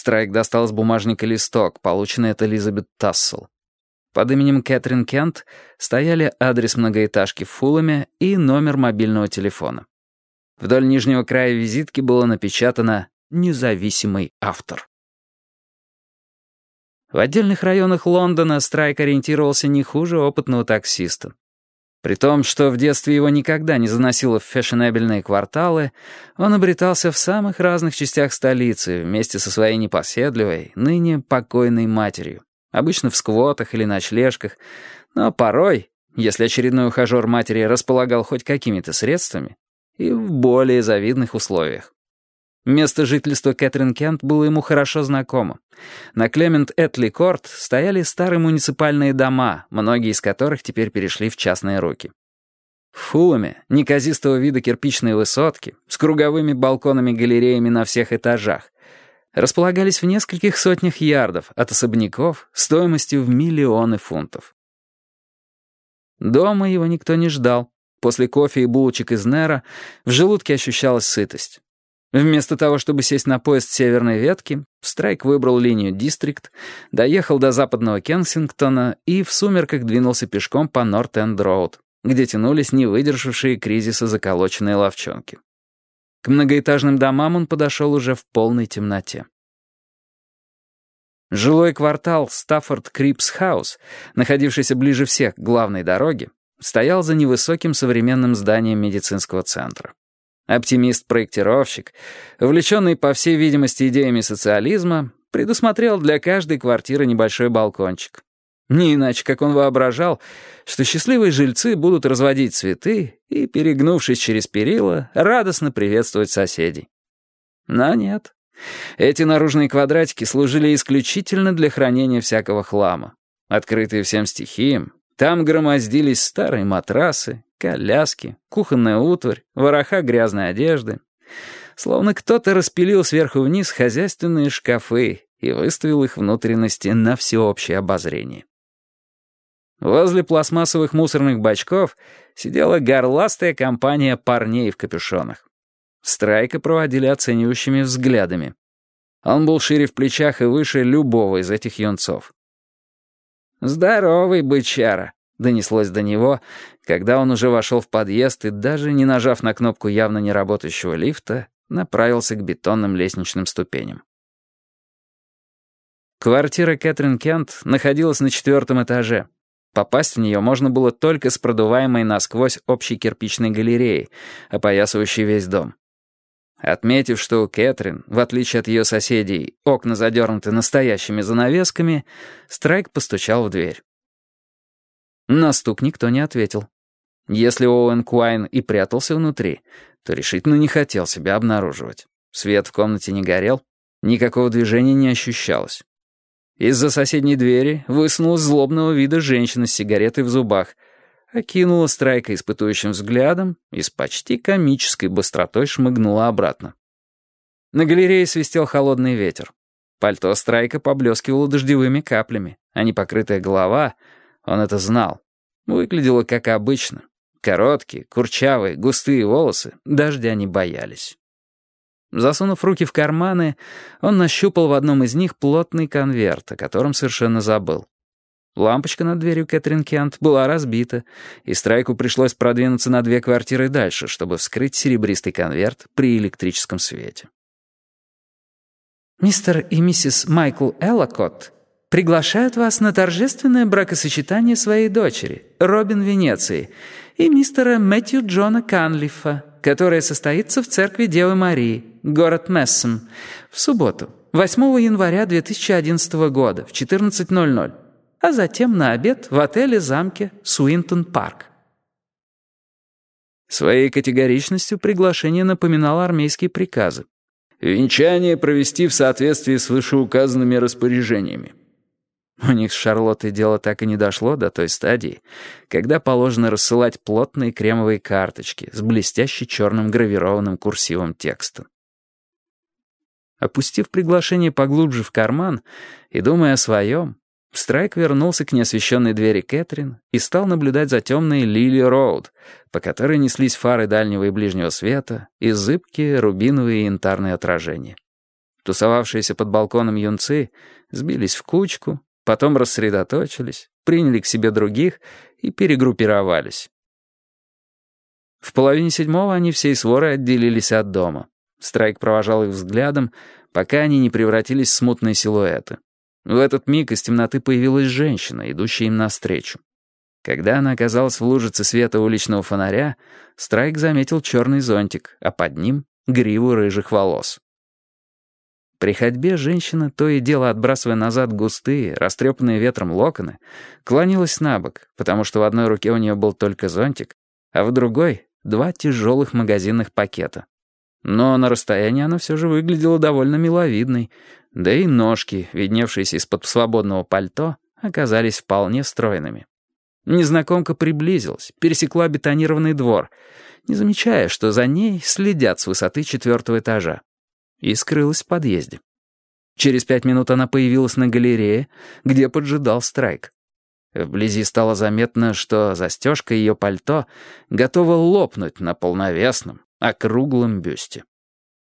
Страйк достал из бумажника листок, полученный от Элизабет Тассел. Под именем Кэтрин Кент стояли адрес многоэтажки в Фулламе и номер мобильного телефона. Вдоль нижнего края визитки было напечатано «Независимый автор». В отдельных районах Лондона Страйк ориентировался не хуже опытного таксиста. При том, что в детстве его никогда не заносило в фешенебельные кварталы, он обретался в самых разных частях столицы вместе со своей непоседливой, ныне покойной матерью. Обычно в сквотах или ночлежках, но порой, если очередной ухажер матери располагал хоть какими-то средствами, и в более завидных условиях. Место жительства Кэтрин Кент было ему хорошо знакомо. На Клемент Этли Корт стояли старые муниципальные дома, многие из которых теперь перешли в частные руки. В Фуламе неказистого вида кирпичные высотки с круговыми балконами-галереями на всех этажах располагались в нескольких сотнях ярдов от особняков стоимостью в миллионы фунтов. Дома его никто не ждал. После кофе и булочек из Нера в желудке ощущалась сытость. Вместо того, чтобы сесть на поезд северной ветки, Страйк выбрал линию Дистрикт, доехал до западного Кенсингтона и в сумерках двинулся пешком по Норт-Энд-Роуд, где тянулись не выдержавшие кризиса заколоченные ловчонки. К многоэтажным домам он подошел уже в полной темноте. Жилой квартал Стаффорд Крипс Хаус, находившийся ближе всех к главной дороге, стоял за невысоким современным зданием медицинского центра. Оптимист-проектировщик, увлеченный, по всей видимости, идеями социализма, предусмотрел для каждой квартиры небольшой балкончик. Не иначе, как он воображал, что счастливые жильцы будут разводить цветы и, перегнувшись через перила, радостно приветствовать соседей. Но нет. Эти наружные квадратики служили исключительно для хранения всякого хлама. Открытые всем стихиям, там громоздились старые матрасы, коляски, кухонная утварь, вороха грязной одежды. Словно кто-то распилил сверху вниз хозяйственные шкафы и выставил их внутренности на всеобщее обозрение. Возле пластмассовых мусорных бачков сидела горластая компания парней в капюшонах. Страйка проводили оценивающими взглядами. Он был шире в плечах и выше любого из этих юнцов. «Здоровый бычара», — донеслось до него, когда он уже вошел в подъезд и, даже не нажав на кнопку явно не работающего лифта, направился к бетонным лестничным ступеням. Квартира Кэтрин Кент находилась на четвертом этаже. Попасть в нее можно было только с продуваемой насквозь общей кирпичной галереей, опоясывающей весь дом. Отметив, что у Кэтрин, в отличие от ее соседей, окна задернуты настоящими занавесками, Страйк постучал в дверь. На стук никто не ответил. Если Оуэн Куайн и прятался внутри, то решительно не хотел себя обнаруживать. Свет в комнате не горел, никакого движения не ощущалось. Из-за соседней двери высунулась злобного вида женщина с сигаретой в зубах — окинула Страйка испытующим взглядом и с почти комической быстротой шмыгнула обратно. На галерее свистел холодный ветер. Пальто Страйка поблескивало дождевыми каплями, а непокрытая голова, он это знал, выглядела как обычно. Короткие, курчавые, густые волосы, дождя не боялись. Засунув руки в карманы, он нащупал в одном из них плотный конверт, о котором совершенно забыл. Лампочка над дверью Кэтрин Кент была разбита, и Страйку пришлось продвинуться на две квартиры дальше, чтобы вскрыть серебристый конверт при электрическом свете. «Мистер и миссис Майкл Эллокотт приглашают вас на торжественное бракосочетание своей дочери, Робин Венеции, и мистера Мэтью Джона Канлифа, которое состоится в церкви Девы Марии, город Мессом, в субботу, 8 января 2011 года в 14.00 а затем на обед в отеле-замке Суинтон-парк. Своей категоричностью приглашение напоминало армейские приказы. Венчание провести в соответствии с вышеуказанными распоряжениями. У них с Шарлоттой дело так и не дошло до той стадии, когда положено рассылать плотные кремовые карточки с блестяще черным гравированным курсивом текста. Опустив приглашение поглубже в карман и думая о своем, Страйк вернулся к неосвещенной двери Кэтрин и стал наблюдать за темной Лили Роуд, по которой неслись фары дальнего и ближнего света и зыбкие рубиновые и янтарные отражения. Тусовавшиеся под балконом юнцы сбились в кучку, потом рассредоточились, приняли к себе других и перегруппировались. В половине седьмого они всей сворой отделились от дома. Страйк провожал их взглядом, пока они не превратились в смутные силуэты. В этот миг из темноты появилась женщина, идущая им навстречу. Когда она оказалась в лужице света уличного фонаря, Страйк заметил черный зонтик, а под ним — гриву рыжих волос. При ходьбе женщина, то и дело отбрасывая назад густые, растрепанные ветром локоны, клонилась на бок, потому что в одной руке у нее был только зонтик, а в другой — два тяжелых магазинных пакета. Но на расстоянии она все же выглядела довольно миловидной, да и ножки, видневшиеся из-под свободного пальто, оказались вполне стройными. Незнакомка приблизилась, пересекла бетонированный двор, не замечая, что за ней следят с высоты четвертого этажа, и скрылась в подъезде. Через пять минут она появилась на галерее, где поджидал страйк. Вблизи стало заметно, что застежка ее пальто готова лопнуть на полновесном, округлом бюсте.